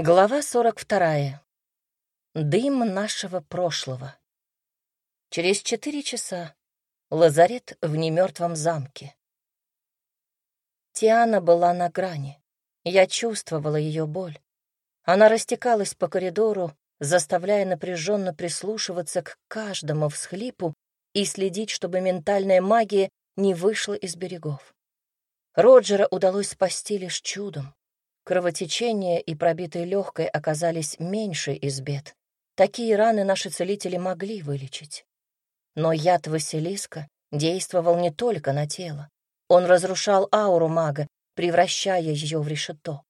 Глава 42. Дым нашего прошлого. Через четыре часа. Лазарет в немертвом замке. Тиана была на грани. Я чувствовала ее боль. Она растекалась по коридору, заставляя напряженно прислушиваться к каждому всхлипу и следить, чтобы ментальная магия не вышла из берегов. Роджера удалось спасти лишь чудом. Кровотечение и пробитые легкой оказались меньше из бед. Такие раны наши целители могли вылечить. Но яд Василиска действовал не только на тело. Он разрушал ауру мага, превращая ее в решето.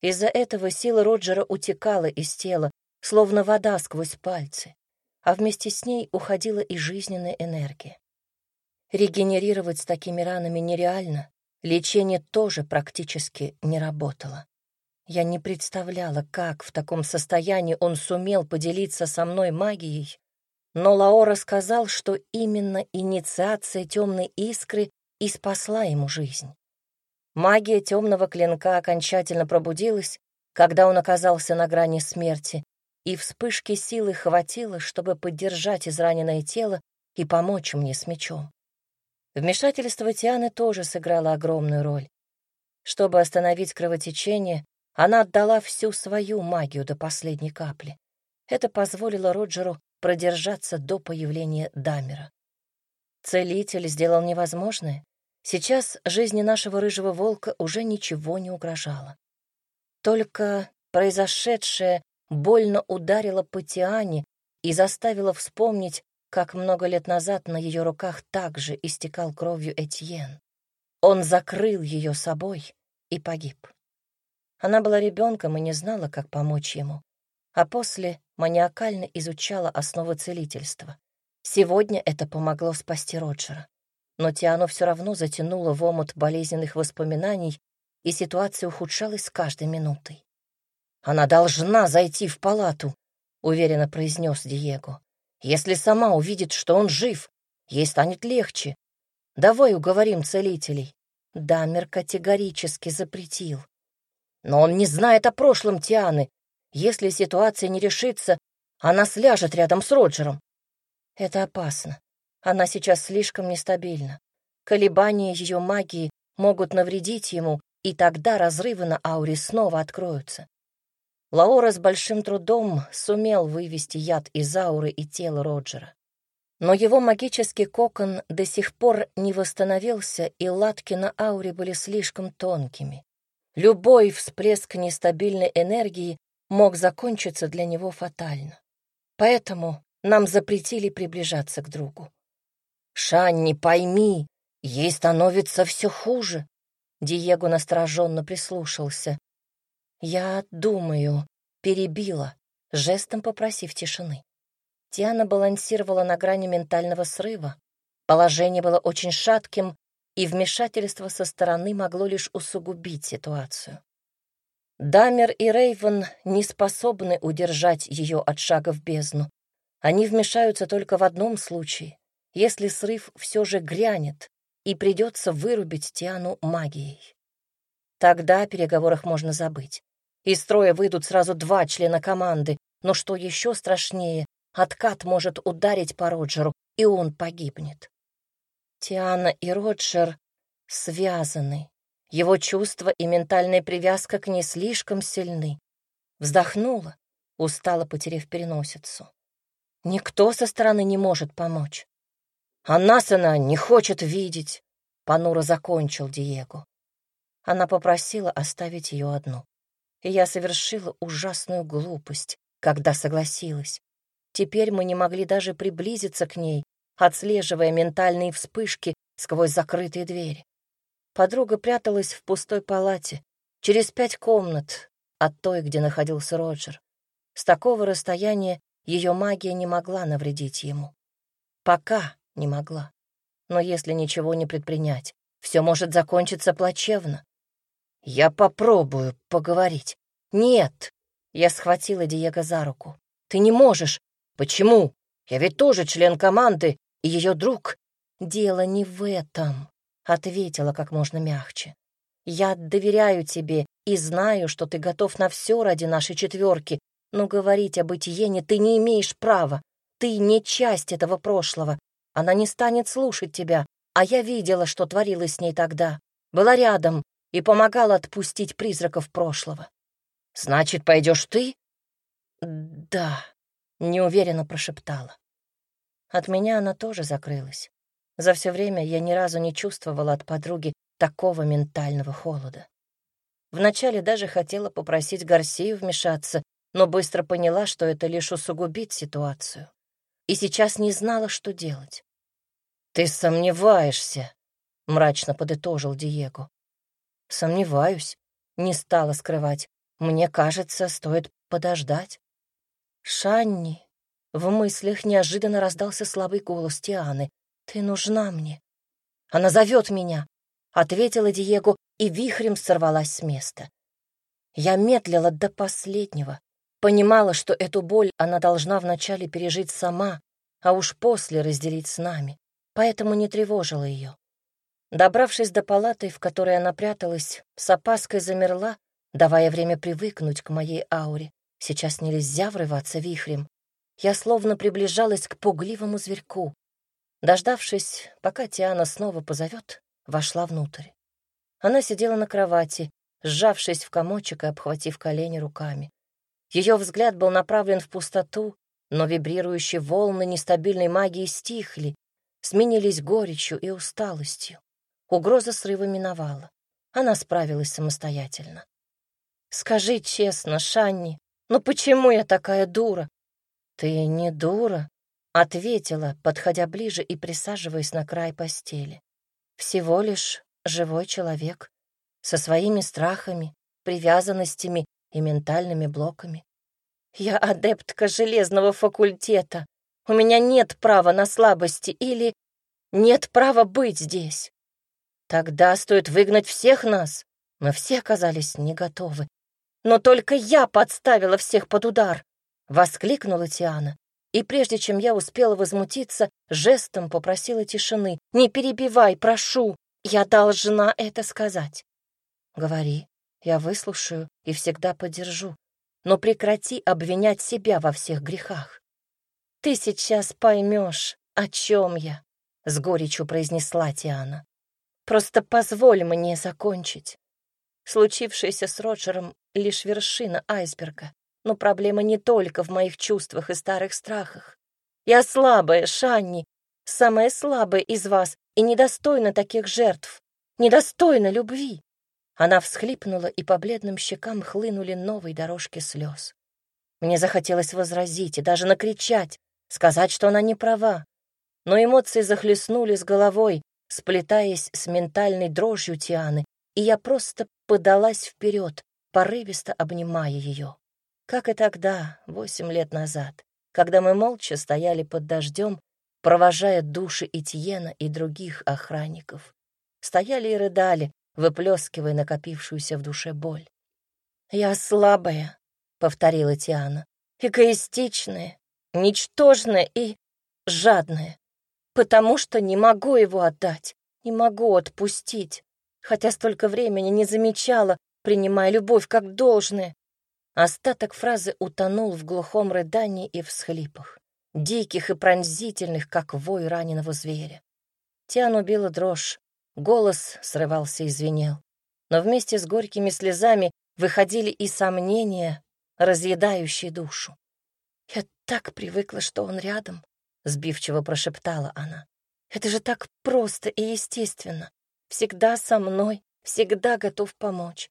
Из-за этого сила Роджера утекала из тела, словно вода сквозь пальцы, а вместе с ней уходила и жизненная энергия. Регенерировать с такими ранами нереально, лечение тоже практически не работало. Я не представляла, как в таком состоянии он сумел поделиться со мной магией, но Лао рассказал, что именно инициация темной искры и спасла ему жизнь. Магия темного клинка окончательно пробудилась, когда он оказался на грани смерти, и вспышки силы хватило, чтобы поддержать израненное тело и помочь мне с мечом. Вмешательство Тианы тоже сыграло огромную роль. Чтобы остановить кровотечение, она отдала всю свою магию до последней капли. Это позволило Роджеру продержаться до появления Дамера. Целитель сделал невозможное. Сейчас жизни нашего рыжего волка уже ничего не угрожало. Только произошедшее больно ударило по Тиане и заставило вспомнить, как много лет назад на ее руках также истекал кровью Этьен. Он закрыл ее собой и погиб. Она была ребенком и не знала, как помочь ему. А после маниакально изучала основы целительства. Сегодня это помогло спасти Роджера. Но Тиану все равно затянуло в омут болезненных воспоминаний, и ситуация ухудшалась с каждой минутой. «Она должна зайти в палату», — уверенно произнес Диего. «Если сама увидит, что он жив, ей станет легче. Давай уговорим целителей». Дамер категорически запретил. Но он не знает о прошлом Тианы. Если ситуация не решится, она сляжет рядом с Роджером. Это опасно. Она сейчас слишком нестабильна. Колебания ее магии могут навредить ему, и тогда разрывы на ауре снова откроются. Лаора с большим трудом сумел вывести яд из ауры и тела Роджера. Но его магический кокон до сих пор не восстановился, и латки на ауре были слишком тонкими. Любой всплеск нестабильной энергии мог закончиться для него фатально. Поэтому нам запретили приближаться к другу. «Шанни, пойми, ей становится все хуже!» Диего настороженно прислушался. «Я думаю», — перебила, жестом попросив тишины. Тиана балансировала на грани ментального срыва. Положение было очень шатким, и вмешательство со стороны могло лишь усугубить ситуацию. Дамер и Рейвен не способны удержать ее от шага в бездну. Они вмешаются только в одном случае, если срыв все же грянет и придется вырубить Тиану магией. Тогда о переговорах можно забыть. Из строя выйдут сразу два члена команды, но что еще страшнее, откат может ударить по Роджеру, и он погибнет. Тиана и Роджер связаны. Его чувства и ментальная привязка к ней слишком сильны. Вздохнула, устало потеряв переносицу. Никто со стороны не может помочь. А нас она не хочет видеть, — понуро закончил Диего. Она попросила оставить ее одну. Я совершила ужасную глупость, когда согласилась. Теперь мы не могли даже приблизиться к ней, отслеживая ментальные вспышки сквозь закрытые двери. Подруга пряталась в пустой палате, через пять комнат от той, где находился Роджер. С такого расстояния ее магия не могла навредить ему. Пока не могла. Но если ничего не предпринять, все может закончиться плачевно. «Я попробую поговорить». «Нет!» — я схватила Диего за руку. «Ты не можешь!» «Почему? Я ведь тоже член команды ее друг. Дело не в этом, ответила как можно мягче. Я доверяю тебе и знаю, что ты готов на все ради нашей четверки, но говорить об Этьене ты не имеешь права. Ты не часть этого прошлого. Она не станет слушать тебя, а я видела, что творилось с ней тогда. Была рядом и помогала отпустить призраков прошлого. Значит, пойдешь ты? Да, неуверенно прошептала. От меня она тоже закрылась. За все время я ни разу не чувствовала от подруги такого ментального холода. Вначале даже хотела попросить Гарсию вмешаться, но быстро поняла, что это лишь усугубит ситуацию. И сейчас не знала, что делать. «Ты сомневаешься», — мрачно подытожил Диего. «Сомневаюсь», — не стала скрывать. «Мне кажется, стоит подождать». «Шанни», — в мыслях неожиданно раздался слабый голос Тианы. «Ты нужна мне. Она зовет меня», — ответила Диего и вихрем сорвалась с места. Я медлила до последнего, понимала, что эту боль она должна вначале пережить сама, а уж после разделить с нами, поэтому не тревожила ее. Добравшись до палаты, в которой она пряталась, с опаской замерла, давая время привыкнуть к моей ауре. Сейчас нельзя врываться вихрем. Я словно приближалась к пугливому зверьку, Дождавшись, пока Тиана снова позовет, вошла внутрь. Она сидела на кровати, сжавшись в комочек и обхватив колени руками. Ее взгляд был направлен в пустоту, но вибрирующие волны нестабильной магии стихли, сменились горечью и усталостью. Угроза срыва миновала. Она справилась самостоятельно. «Скажи честно, Шанни, ну почему я такая дура?» «Ты не дура», Ответила, подходя ближе и присаживаясь на край постели. Всего лишь живой человек со своими страхами, привязанностями и ментальными блоками. Я адептка железного факультета. У меня нет права на слабости или нет права быть здесь. Тогда стоит выгнать всех нас. Мы все оказались не готовы. Но только я подставила всех под удар, — воскликнула Тиана и прежде чем я успела возмутиться, жестом попросила тишины. «Не перебивай, прошу! Я должна это сказать!» «Говори, я выслушаю и всегда поддержу, но прекрати обвинять себя во всех грехах». «Ты сейчас поймешь, о чем я», — с горечью произнесла Тиана. «Просто позволь мне закончить. Случившееся с Роджером — лишь вершина айсберга. Но проблема не только в моих чувствах и старых страхах. Я слабая, Шанни, самая слабая из вас и недостойна таких жертв, недостойна любви. Она всхлипнула, и по бледным щекам хлынули новые дорожки слез. Мне захотелось возразить и даже накричать, сказать, что она не права. Но эмоции захлестнули с головой, сплетаясь с ментальной дрожью Тианы, и я просто подалась вперед, порывисто обнимая ее. Как и тогда, восемь лет назад, когда мы молча стояли под дождем, провожая души Этьена и других охранников. Стояли и рыдали, выплескивая накопившуюся в душе боль. «Я слабая», — повторила Тиана, — «эгоистичная, ничтожная и жадная, потому что не могу его отдать, не могу отпустить, хотя столько времени не замечала, принимая любовь как должное, Остаток фразы утонул в глухом рыдании и всхлипах, диких и пронзительных, как вой раненого зверя. Тиан убила дрожь, голос срывался и звенел. Но вместе с горькими слезами выходили и сомнения, разъедающие душу. «Я так привыкла, что он рядом», — сбивчиво прошептала она. «Это же так просто и естественно. Всегда со мной, всегда готов помочь.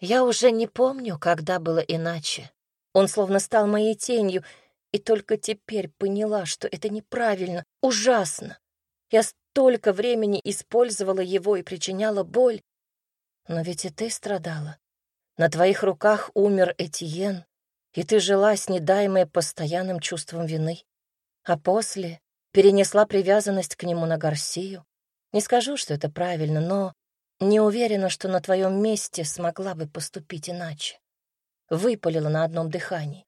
Я уже не помню, когда было иначе. Он словно стал моей тенью, и только теперь поняла, что это неправильно, ужасно. Я столько времени использовала его и причиняла боль. Но ведь и ты страдала. На твоих руках умер Этьен, и ты жила с недаемой постоянным чувством вины. А после перенесла привязанность к нему на Гарсию. Не скажу, что это правильно, но не уверена, что на твоем месте смогла бы поступить иначе. Выпалила на одном дыхании.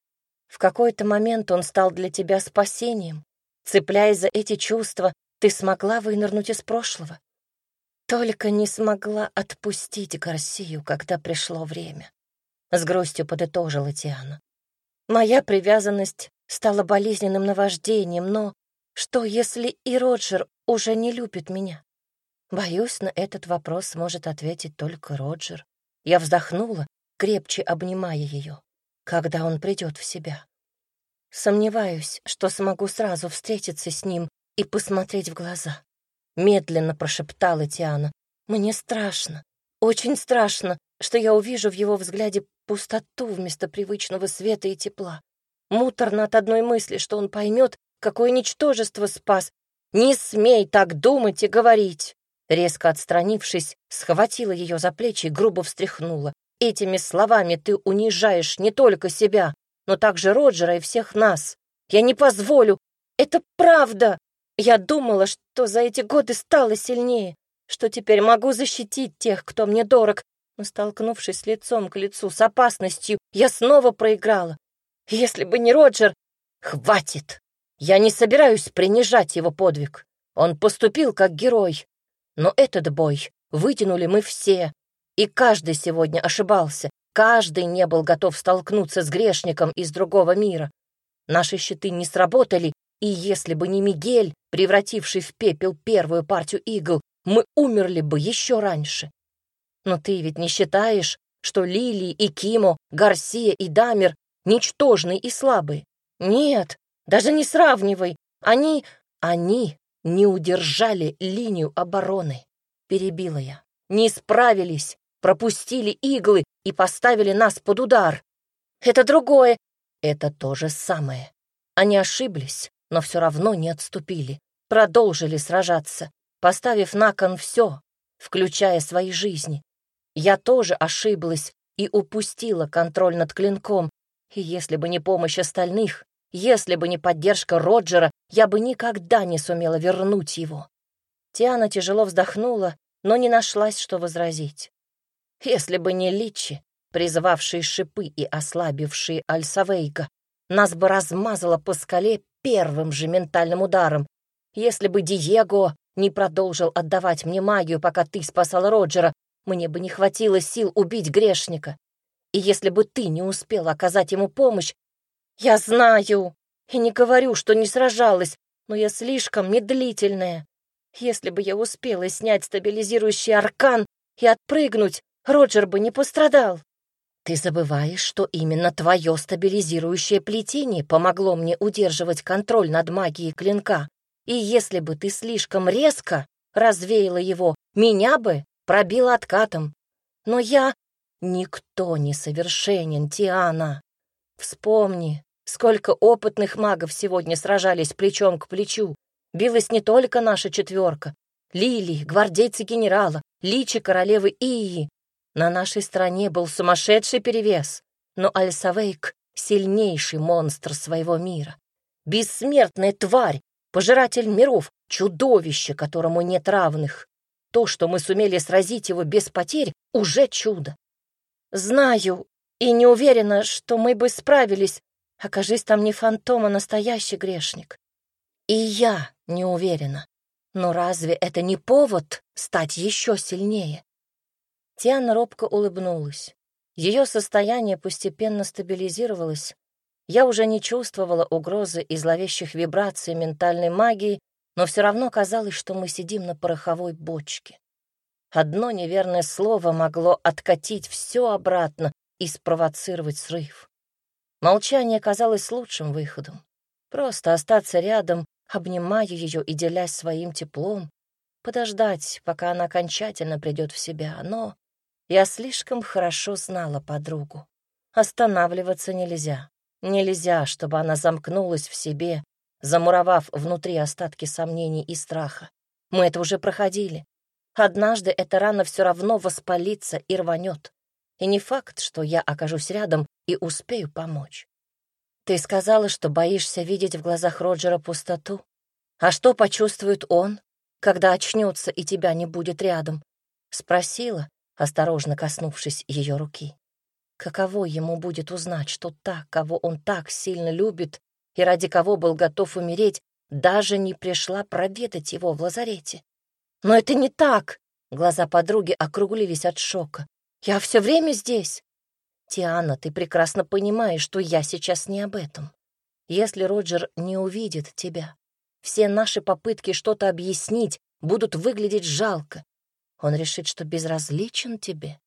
В какой-то момент он стал для тебя спасением. Цепляясь за эти чувства, ты смогла вынырнуть из прошлого. Только не смогла отпустить Гарсию, когда пришло время. С грустью подытожила Тиана. Моя привязанность стала болезненным наваждением, но что, если и Роджер уже не любит меня? Боюсь, на этот вопрос может ответить только Роджер. Я вздохнула, крепче обнимая ее, когда он придет в себя. Сомневаюсь, что смогу сразу встретиться с ним и посмотреть в глаза. Медленно прошептала Тиана. Мне страшно, очень страшно, что я увижу в его взгляде пустоту вместо привычного света и тепла. Муторно от одной мысли, что он поймет, какое ничтожество спас. «Не смей так думать и говорить!» Резко отстранившись, схватила ее за плечи и грубо встряхнула. «Этими словами ты унижаешь не только себя, но также Роджера и всех нас. Я не позволю. Это правда. Я думала, что за эти годы стала сильнее, что теперь могу защитить тех, кто мне дорог, но, столкнувшись лицом к лицу с опасностью, я снова проиграла. Если бы не Роджер... Хватит! Я не собираюсь принижать его подвиг. Он поступил как герой. Но этот бой вытянули мы все, и каждый сегодня ошибался. Каждый не был готов столкнуться с грешником из другого мира. Наши щиты не сработали, и если бы не Мигель, превративший в пепел первую партию игл, мы умерли бы еще раньше. Но ты ведь не считаешь, что Лили и Кимо, Гарсия и Дамер ничтожны и слабые? Нет, даже не сравнивай. Они... они не удержали линию обороны, перебила я. Не справились, пропустили иглы и поставили нас под удар. Это другое. Это то же самое. Они ошиблись, но все равно не отступили. Продолжили сражаться, поставив на кон все, включая свои жизни. Я тоже ошиблась и упустила контроль над клинком, и если бы не помощь остальных, если бы не поддержка Роджера, я бы никогда не сумела вернуть его. Тиана тяжело вздохнула, но не нашлась, что возразить. Если бы не Личи, призывавшие шипы и ослабившие Альсавейга, нас бы размазало по скале первым же ментальным ударом. Если бы Диего не продолжил отдавать мне магию, пока ты спасал Роджера, мне бы не хватило сил убить грешника. И если бы ты не успел оказать ему помощь, я знаю, и не говорю, что не сражалась, но я слишком медлительная. Если бы я успела снять стабилизирующий аркан и отпрыгнуть, Роджер бы не пострадал. Ты забываешь, что именно твое стабилизирующее плетение помогло мне удерживать контроль над магией клинка. И если бы ты слишком резко развеяла его, меня бы пробило откатом. Но я... Никто не совершенен, Тиана. Вспомни, сколько опытных магов сегодня сражались плечом к плечу. Билась не только наша четверка. Лили, гвардейцы генерала, личи королевы Ии, на нашей стороне был сумасшедший перевес, но Альсавейк — сильнейший монстр своего мира. Бессмертная тварь, пожиратель миров, чудовище, которому нет равных. То, что мы сумели сразить его без потерь, уже чудо. Знаю и не уверена, что мы бы справились, окажись там не фантом, а настоящий грешник. И я не уверена. Но разве это не повод стать еще сильнее? Тиана робко улыбнулась. Ее состояние постепенно стабилизировалось. Я уже не чувствовала угрозы и зловещих вибраций ментальной магии, но все равно казалось, что мы сидим на пороховой бочке. Одно неверное слово могло откатить все обратно и спровоцировать срыв. Молчание казалось лучшим выходом. Просто остаться рядом, обнимая ее и делясь своим теплом, подождать, пока она окончательно придет в себя, но я слишком хорошо знала подругу. Останавливаться нельзя. Нельзя, чтобы она замкнулась в себе, замуровав внутри остатки сомнений и страха. Мы это уже проходили. Однажды эта рана все равно воспалится и рванет. И не факт, что я окажусь рядом и успею помочь. Ты сказала, что боишься видеть в глазах Роджера пустоту. А что почувствует он, когда очнется и тебя не будет рядом? Спросила, осторожно коснувшись ее руки. Каково ему будет узнать, что та, кого он так сильно любит и ради кого был готов умереть, даже не пришла проведать его в лазарете? Но это не так. Глаза подруги округлились от шока. «Я все время здесь!» «Тиана, ты прекрасно понимаешь, что я сейчас не об этом. Если Роджер не увидит тебя, все наши попытки что-то объяснить будут выглядеть жалко. Он решит, что безразличен тебе.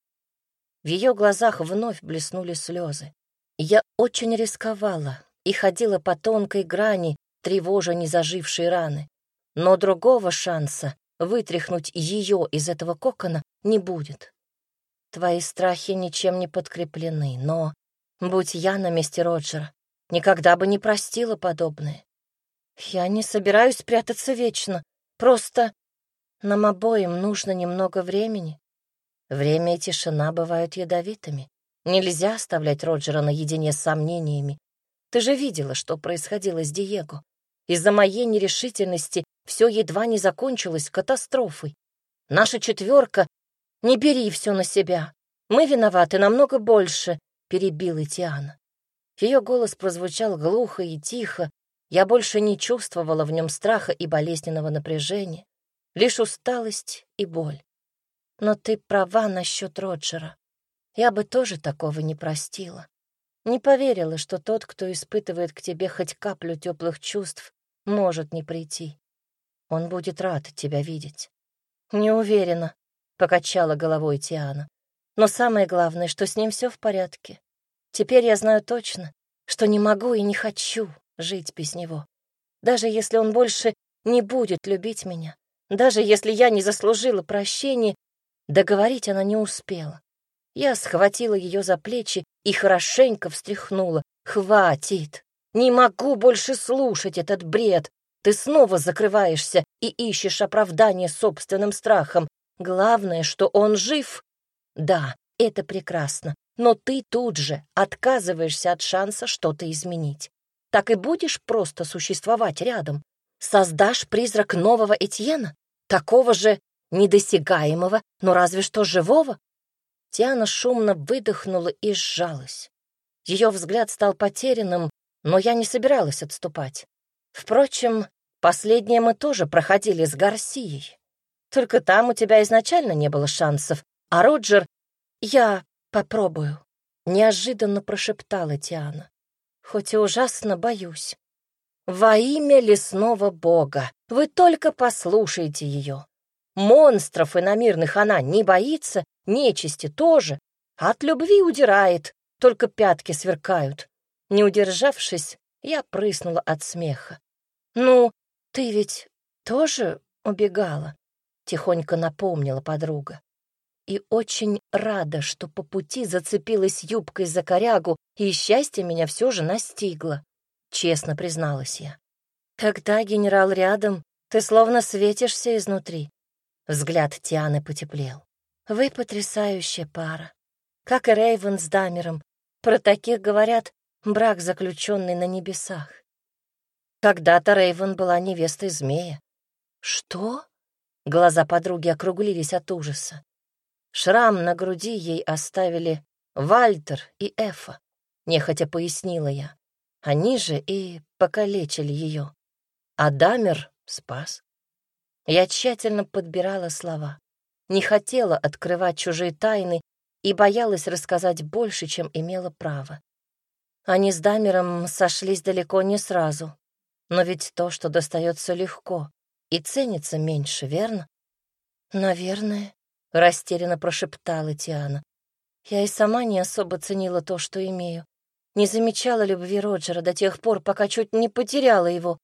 В ее глазах вновь блеснули слезы. Я очень рисковала и ходила по тонкой грани, тревожа незажившие раны. Но другого шанса вытряхнуть ее из этого кокона не будет. Твои страхи ничем не подкреплены, но, будь я на месте Роджера, никогда бы не простила подобное. Я не собираюсь прятаться вечно, просто нам обоим нужно немного времени. Время и тишина бывают ядовитыми. Нельзя оставлять Роджера наедине с сомнениями. Ты же видела, что происходило с Диего. Из-за моей нерешительности все едва не закончилось катастрофой. Наша четверка «Не бери все на себя. Мы виноваты намного больше», — перебила Тиана. Ее голос прозвучал глухо и тихо. Я больше не чувствовала в нем страха и болезненного напряжения, лишь усталость и боль. Но ты права насчет Роджера. Я бы тоже такого не простила. Не поверила, что тот, кто испытывает к тебе хоть каплю теплых чувств, может не прийти. Он будет рад тебя видеть. Не уверена, — покачала головой Тиана. «Но самое главное, что с ним все в порядке. Теперь я знаю точно, что не могу и не хочу жить без него. Даже если он больше не будет любить меня, даже если я не заслужила прощения, договорить она не успела. Я схватила ее за плечи и хорошенько встряхнула. «Хватит! Не могу больше слушать этот бред! Ты снова закрываешься и ищешь оправдание собственным страхом. Главное, что он жив. Да, это прекрасно, но ты тут же отказываешься от шанса что-то изменить. Так и будешь просто существовать рядом. Создашь призрак нового Этьена, такого же недосягаемого, но разве что живого. Тиана шумно выдохнула и сжалась. Ее взгляд стал потерянным, но я не собиралась отступать. Впрочем, последнее мы тоже проходили с Гарсией. Только там у тебя изначально не было шансов. А Роджер... Я попробую. Неожиданно прошептала Тиана. Хоть и ужасно боюсь. Во имя лесного бога, вы только послушайте ее. Монстров иномирных она не боится, нечисти тоже. От любви удирает, только пятки сверкают. Не удержавшись, я прыснула от смеха. «Ну, ты ведь тоже убегала?» — тихонько напомнила подруга. И очень рада, что по пути зацепилась юбкой за корягу, и счастье меня все же настигло, — честно призналась я. Когда генерал рядом, ты словно светишься изнутри. Взгляд Тианы потеплел. Вы потрясающая пара. Как и Рейвен с Дамером. Про таких говорят брак, заключенный на небесах. Когда-то Рейвен была невестой змея. Что? Глаза подруги округлились от ужаса. Шрам на груди ей оставили Вальтер и Эфа, нехотя пояснила я. Они же и покалечили ее. А Дамер спас. Я тщательно подбирала слова. Не хотела открывать чужие тайны и боялась рассказать больше, чем имела право. Они с Дамером сошлись далеко не сразу. Но ведь то, что достается легко, и ценится меньше, верно? Наверное, растерянно прошептала Тиана. Я и сама не особо ценила то, что имею. Не замечала любви Роджера до тех пор, пока чуть не потеряла его.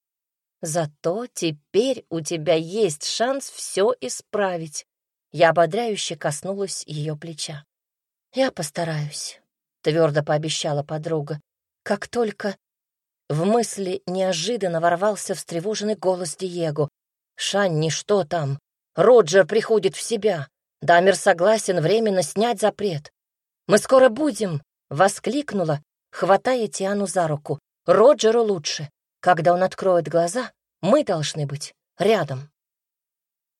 Зато теперь у тебя есть шанс все исправить. Я ободряюще коснулась ее плеча. Я постараюсь, твердо пообещала подруга. Как только в мысли неожиданно ворвался встревоженный голос Диего. «Шанни, что там? Роджер приходит в себя. Дамер согласен временно снять запрет. Мы скоро будем!» — воскликнула, хватая Тиану за руку. «Роджеру лучше. Когда он откроет глаза, мы должны быть рядом».